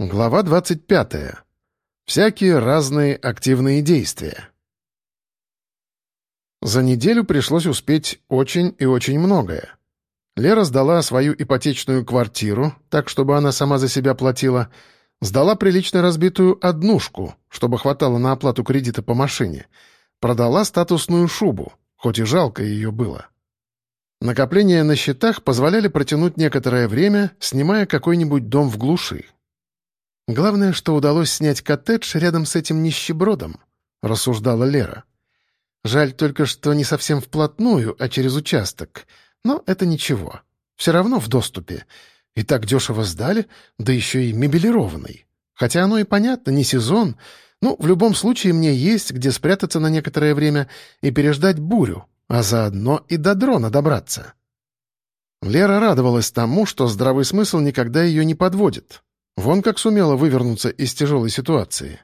Глава 25. Всякие разные активные действия. За неделю пришлось успеть очень и очень многое. Лера сдала свою ипотечную квартиру, так, чтобы она сама за себя платила, сдала прилично разбитую однушку, чтобы хватало на оплату кредита по машине, продала статусную шубу, хоть и жалко ее было. Накопления на счетах позволяли протянуть некоторое время, снимая какой-нибудь дом в глуши. «Главное, что удалось снять коттедж рядом с этим нищебродом», — рассуждала Лера. «Жаль только, что не совсем вплотную, а через участок. Но это ничего. Все равно в доступе. И так дешево сдали, да еще и мебелированный. Хотя оно и понятно, не сезон. Ну, в любом случае мне есть где спрятаться на некоторое время и переждать бурю, а заодно и до дрона добраться». Лера радовалась тому, что здравый смысл никогда ее не подводит. Вон как сумела вывернуться из тяжелой ситуации.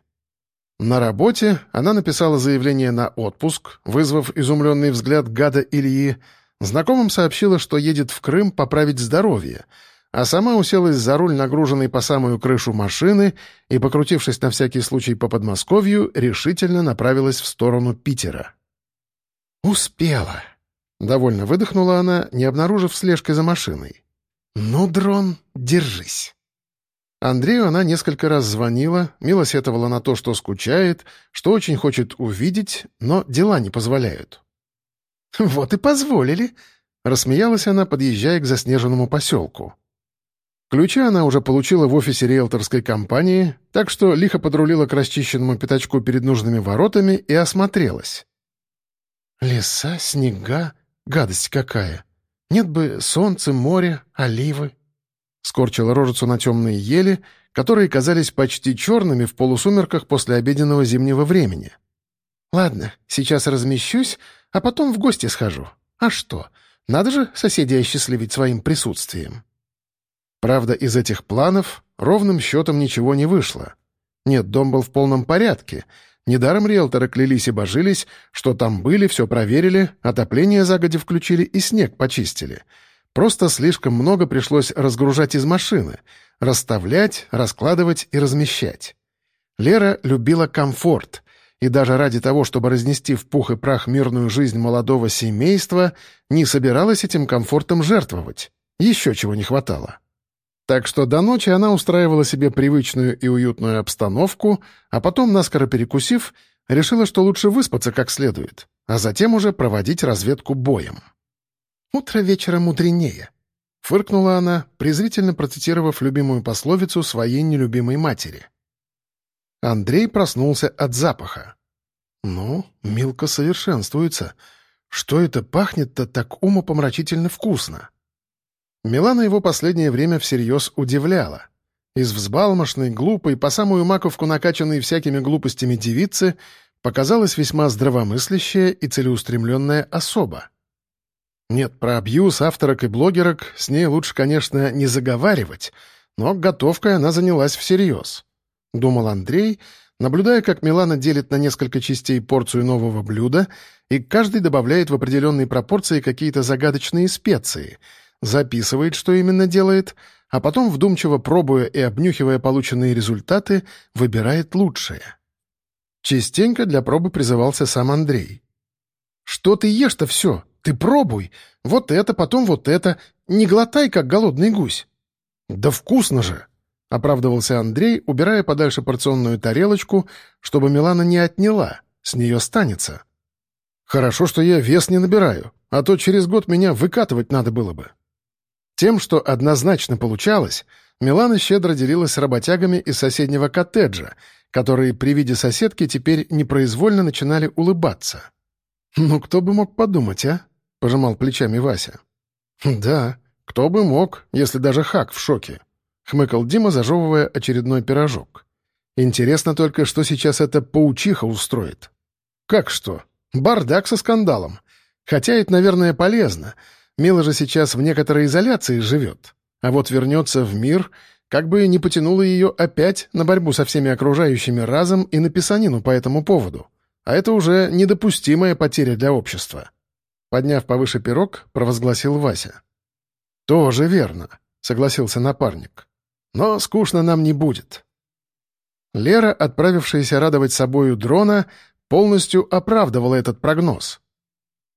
На работе она написала заявление на отпуск, вызвав изумленный взгляд гада Ильи, знакомым сообщила, что едет в Крым поправить здоровье, а сама уселась за руль, нагруженной по самую крышу машины, и, покрутившись на всякий случай по Подмосковью, решительно направилась в сторону Питера. «Успела!» — довольно выдохнула она, не обнаружив слежкой за машиной. «Ну, дрон, держись!» Андрею она несколько раз звонила, мило сетовала на то, что скучает, что очень хочет увидеть, но дела не позволяют. «Вот и позволили», — рассмеялась она, подъезжая к заснеженному поселку. Ключи она уже получила в офисе риэлторской компании, так что лихо подрулила к расчищенному пятачку перед нужными воротами и осмотрелась. «Леса, снега, гадость какая! Нет бы солнце, море, оливы!» Скорчила рожицу на темные ели, которые казались почти черными в полусумерках после обеденного зимнего времени. «Ладно, сейчас размещусь, а потом в гости схожу. А что? Надо же соседей осчастливить своим присутствием». Правда, из этих планов ровным счетом ничего не вышло. Нет, дом был в полном порядке. Недаром риэлторы клялись и божились, что там были, все проверили, отопление загоди включили и снег почистили — Просто слишком много пришлось разгружать из машины, расставлять, раскладывать и размещать. Лера любила комфорт, и даже ради того, чтобы разнести в пух и прах мирную жизнь молодого семейства, не собиралась этим комфортом жертвовать. Еще чего не хватало. Так что до ночи она устраивала себе привычную и уютную обстановку, а потом, наскоро перекусив, решила, что лучше выспаться как следует, а затем уже проводить разведку боем. «Утро вечера мудренее», — фыркнула она, презрительно процитировав любимую пословицу своей нелюбимой матери. Андрей проснулся от запаха. «Ну, Милка совершенствуется. Что это пахнет-то так умопомрачительно вкусно?» Милана его последнее время всерьез удивляла. Из взбалмошной, глупой, по самую маковку накачанной всякими глупостями девицы показалась весьма здравомыслящая и целеустремленная особа. Нет, про абьюз авторок и блогерок с ней лучше, конечно, не заговаривать, но готовкой она занялась всерьез. Думал Андрей, наблюдая, как Милана делит на несколько частей порцию нового блюда и каждый добавляет в определенной пропорции какие-то загадочные специи, записывает, что именно делает, а потом, вдумчиво пробуя и обнюхивая полученные результаты, выбирает лучшее. Частенько для пробы призывался сам Андрей. «Что ты ешь-то все? Ты пробуй. Вот это, потом вот это. Не глотай, как голодный гусь». «Да вкусно же!» — оправдывался Андрей, убирая подальше порционную тарелочку, чтобы Милана не отняла, с нее станется. «Хорошо, что я вес не набираю, а то через год меня выкатывать надо было бы». Тем, что однозначно получалось, Милана щедро делилась с работягами из соседнего коттеджа, которые при виде соседки теперь непроизвольно начинали улыбаться. «Ну, кто бы мог подумать, а?» Пожимал плечами Вася. «Да, кто бы мог, если даже Хак в шоке», — хмыкал Дима, зажевывая очередной пирожок. «Интересно только, что сейчас эта паучиха устроит». «Как что? Бардак со скандалом. Хотя это, наверное, полезно. Мила же сейчас в некоторой изоляции живет. А вот вернется в мир, как бы не потянуло ее опять на борьбу со всеми окружающими разом и на писанину по этому поводу. А это уже недопустимая потеря для общества». Подняв повыше пирог, провозгласил Вася. «Тоже верно», — согласился напарник. «Но скучно нам не будет. Лера, отправившаяся радовать собою дрона, полностью оправдывала этот прогноз.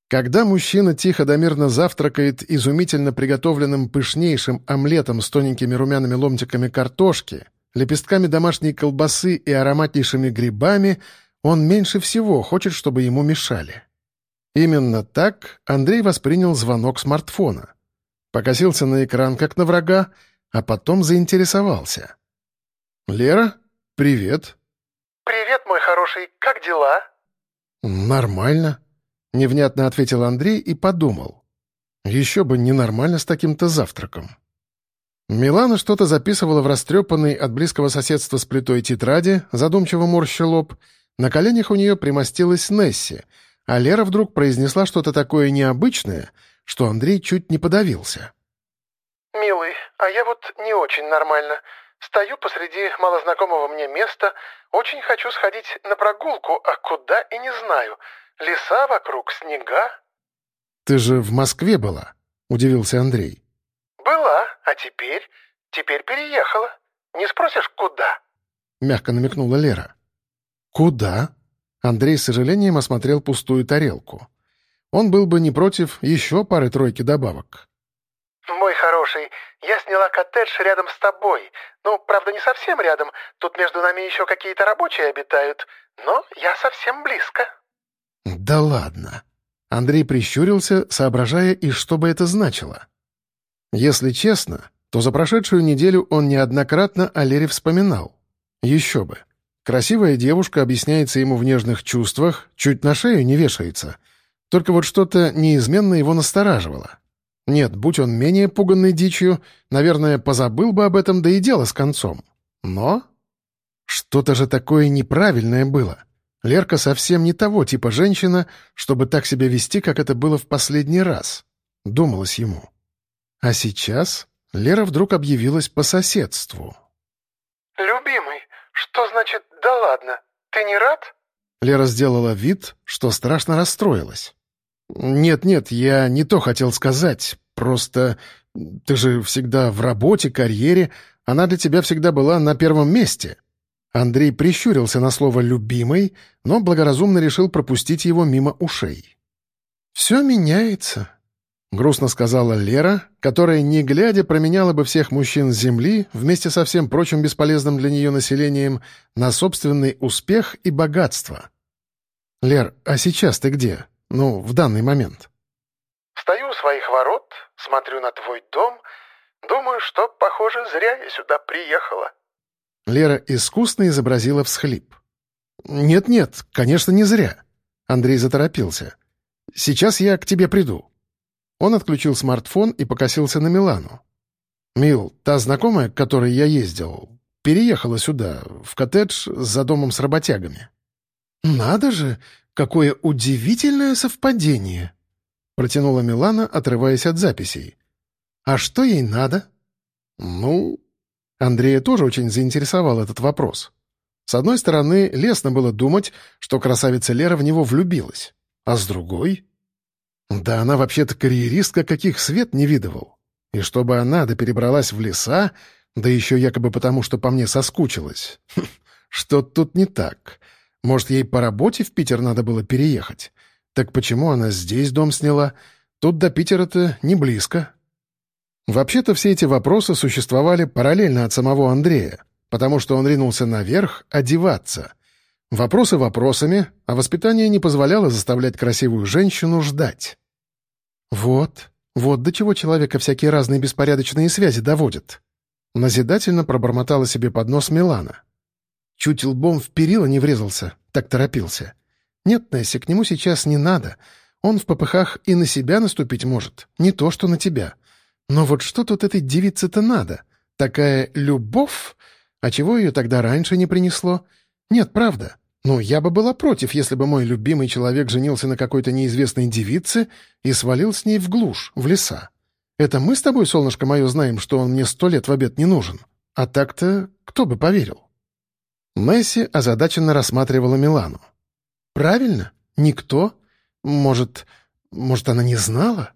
Когда мужчина тихо да завтракает изумительно приготовленным пышнейшим омлетом с тоненькими румяными ломтиками картошки, лепестками домашней колбасы и ароматнейшими грибами, он меньше всего хочет, чтобы ему мешали. Именно так Андрей воспринял звонок смартфона. Покосился на экран, как на врага, а потом заинтересовался. «Лера, привет». «Привет, мой хороший, как дела?» «Нормально», — невнятно ответил Андрей и подумал. «Еще бы ненормально с таким-то завтраком». Милана что-то записывала в растрепанной от близкого соседства с плитой тетради, задумчиво морща лоб. На коленях у нее примостилась Несси, а Лера вдруг произнесла что-то такое необычное, что Андрей чуть не подавился. «Милый, а я вот не очень нормально. Стою посреди малознакомого мне места, очень хочу сходить на прогулку, а куда и не знаю. Леса вокруг, снега». «Ты же в Москве была?» — удивился Андрей. «Была, а теперь? Теперь переехала. Не спросишь, куда?» — мягко намекнула Лера. «Куда?» Андрей с сожалением осмотрел пустую тарелку. Он был бы не против еще пары-тройки добавок. «Мой хороший, я сняла коттедж рядом с тобой. Ну, правда, не совсем рядом. Тут между нами еще какие-то рабочие обитают. Но я совсем близко». «Да ладно». Андрей прищурился, соображая, и что бы это значило. Если честно, то за прошедшую неделю он неоднократно о Лере вспоминал. Еще бы. Красивая девушка объясняется ему в нежных чувствах, чуть на шею не вешается. Только вот что-то неизменно его настораживало. Нет, будь он менее пуганной дичью, наверное, позабыл бы об этом, да и дело с концом. Но что-то же такое неправильное было. Лерка совсем не того типа женщина, чтобы так себя вести, как это было в последний раз. Думалось ему. А сейчас Лера вдруг объявилась по соседству. «Любимый, что значит «да ладно»? Ты не рад?» Лера сделала вид, что страшно расстроилась. «Нет-нет, я не то хотел сказать. Просто ты же всегда в работе, карьере. Она для тебя всегда была на первом месте». Андрей прищурился на слово «любимый», но благоразумно решил пропустить его мимо ушей. «Все меняется», — грустно сказала Лера, которая, не глядя, променяла бы всех мужчин Земли вместе со всем прочим бесполезным для нее населением на собственный успех и богатство. «Лер, а сейчас ты где? Ну, в данный момент?» «Стою у своих ворот, смотрю на твой дом, думаю, что, похоже, зря я сюда приехала». Лера искусно изобразила всхлип. «Нет-нет, конечно, не зря». Андрей заторопился. «Сейчас я к тебе приду». Он отключил смартфон и покосился на Милану. «Мил, та знакомая, к которой я ездил, переехала сюда, в коттедж за домом с работягами». «Надо же, какое удивительное совпадение!» Протянула Милана, отрываясь от записей. «А что ей надо?» «Ну...» Андрея тоже очень заинтересовал этот вопрос. С одной стороны, лестно было думать, что красавица Лера в него влюбилась. А с другой... Да она вообще-то карьеристка, каких свет не видывал. И чтобы она да перебралась в леса, да еще якобы потому, что по мне соскучилась. Что тут не так? Может, ей по работе в Питер надо было переехать? Так почему она здесь дом сняла? Тут до Питера-то не близко. Вообще-то все эти вопросы существовали параллельно от самого Андрея, потому что он ринулся наверх одеваться. Вопросы вопросами, а воспитание не позволяло заставлять красивую женщину ждать. «Вот, вот до чего человека всякие разные беспорядочные связи доводят», назидательно пробормотала себе под нос Милана. Чуть лбом в перила не врезался, так торопился. Нет, Несси, к нему сейчас не надо. Он в попыхах и на себя наступить может, не то что на тебя. Но вот что тут этой девице-то надо? Такая любовь? А чего ее тогда раньше не принесло? Нет, правда. Ну, я бы была против, если бы мой любимый человек женился на какой-то неизвестной девице и свалил с ней в глушь, в леса. Это мы с тобой, солнышко мое, знаем, что он мне сто лет в обед не нужен. А так-то кто бы поверил? Месси озадаченно рассматривала Милану. «Правильно, никто. Может, может, она не знала?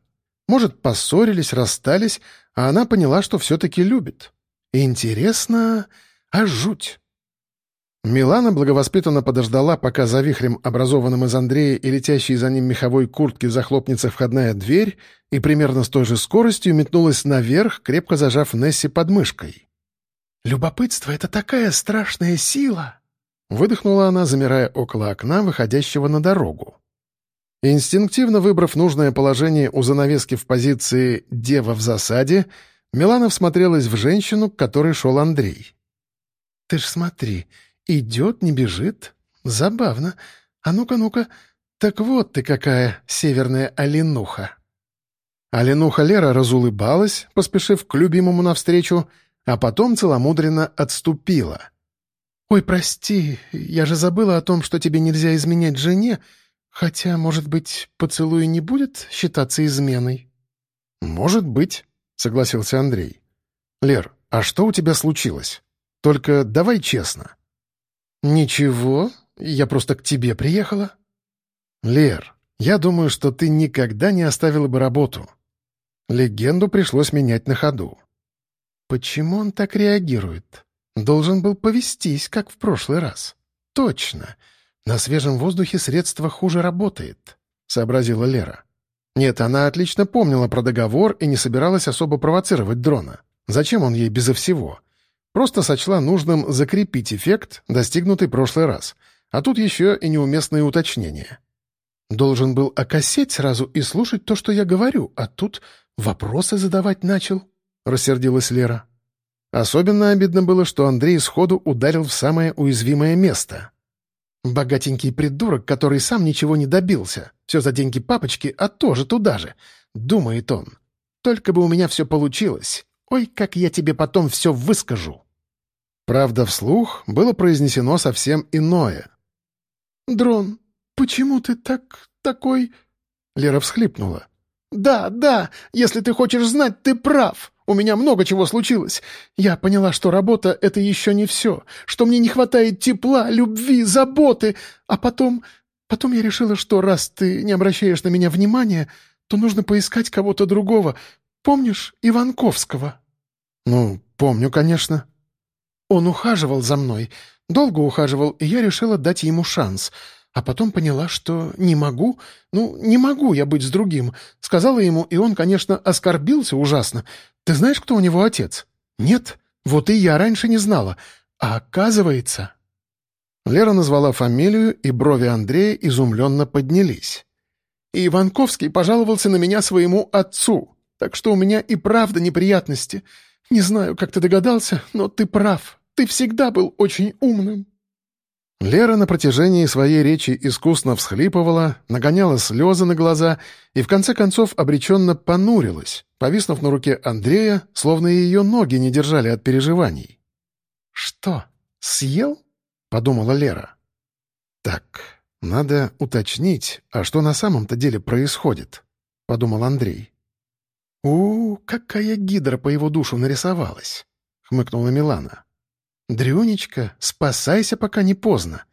Может, поссорились, расстались, а она поняла, что все-таки любит. Интересно, а жуть. Милана благовоспитанно подождала, пока за вихрем, образованным из Андрея и летящей за ним меховой куртки, захлопнется входная дверь, и примерно с той же скоростью метнулась наверх, крепко зажав Несси под мышкой. «Любопытство — это такая страшная сила!» Выдохнула она, замирая около окна, выходящего на дорогу. Инстинктивно выбрав нужное положение у занавески в позиции «дева в засаде», Милана всмотрелась в женщину, к которой шел Андрей. «Ты ж смотри, идет, не бежит. Забавно. А ну-ка, ну-ка. Так вот ты какая северная оленуха!» Оленуха Лера разулыбалась, поспешив к любимому навстречу, а потом целомудренно отступила. «Ой, прости, я же забыла о том, что тебе нельзя изменять жене, хотя, может быть, поцелуй не будет считаться изменой?» «Может быть», — согласился Андрей. «Лер, а что у тебя случилось? Только давай честно». «Ничего, я просто к тебе приехала». «Лер, я думаю, что ты никогда не оставила бы работу». Легенду пришлось менять на ходу. «Почему он так реагирует? Должен был повестись, как в прошлый раз. Точно. На свежем воздухе средство хуже работает», — сообразила Лера. Нет, она отлично помнила про договор и не собиралась особо провоцировать дрона. Зачем он ей безо всего? Просто сочла нужным закрепить эффект, достигнутый прошлый раз. А тут еще и неуместные уточнения. Должен был окосеть сразу и слушать то, что я говорю, а тут вопросы задавать начал. — рассердилась Лера. Особенно обидно было, что Андрей сходу ударил в самое уязвимое место. «Богатенький придурок, который сам ничего не добился. Все за деньги папочки, а тоже туда же», — думает он. «Только бы у меня все получилось. Ой, как я тебе потом все выскажу». Правда, вслух было произнесено совсем иное. «Дрон, почему ты так... такой...» Лера всхлипнула. «Да, да, если ты хочешь знать, ты прав. У меня много чего случилось. Я поняла, что работа — это еще не все, что мне не хватает тепла, любви, заботы. А потом... Потом я решила, что раз ты не обращаешь на меня внимания, то нужно поискать кого-то другого. Помнишь Иванковского?» «Ну, помню, конечно». «Он ухаживал за мной, долго ухаживал, и я решила дать ему шанс». А потом поняла, что не могу, ну, не могу я быть с другим. Сказала ему, и он, конечно, оскорбился ужасно. Ты знаешь, кто у него отец? Нет? Вот и я раньше не знала. А оказывается... Лера назвала фамилию, и брови Андрея изумленно поднялись. И Иванковский пожаловался на меня своему отцу, так что у меня и правда неприятности. Не знаю, как ты догадался, но ты прав. Ты всегда был очень умным. Лера на протяжении своей речи искусно всхлипывала, нагоняла слезы на глаза и в конце концов обреченно понурилась, повиснув на руке Андрея, словно ее ноги не держали от переживаний. «Что, съел?» — подумала Лера. «Так, надо уточнить, а что на самом-то деле происходит?» — подумал Андрей. «У, какая гидра по его душу нарисовалась!» — хмыкнула Милана. «Дрюнечка, спасайся, пока не поздно.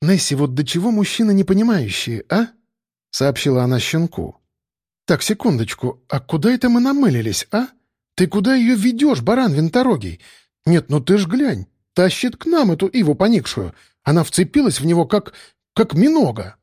Несси, вот до чего мужчины непонимающие, а?» — сообщила она щенку. «Так, секундочку, а куда это мы намылились, а? Ты куда ее ведешь, баран винторогий? Нет, ну ты ж глянь, тащит к нам эту Иву поникшую. Она вцепилась в него, как... как минога».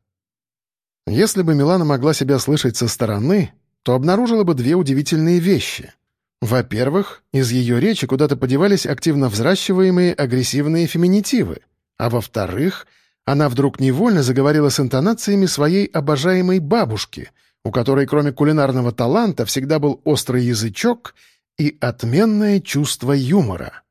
Если бы Милана могла себя слышать со стороны, то обнаружила бы две удивительные вещи — во-первых, из ее речи куда-то подевались активно взращиваемые агрессивные феминитивы, а во-вторых, она вдруг невольно заговорила с интонациями своей обожаемой бабушки, у которой кроме кулинарного таланта всегда был острый язычок и отменное чувство юмора.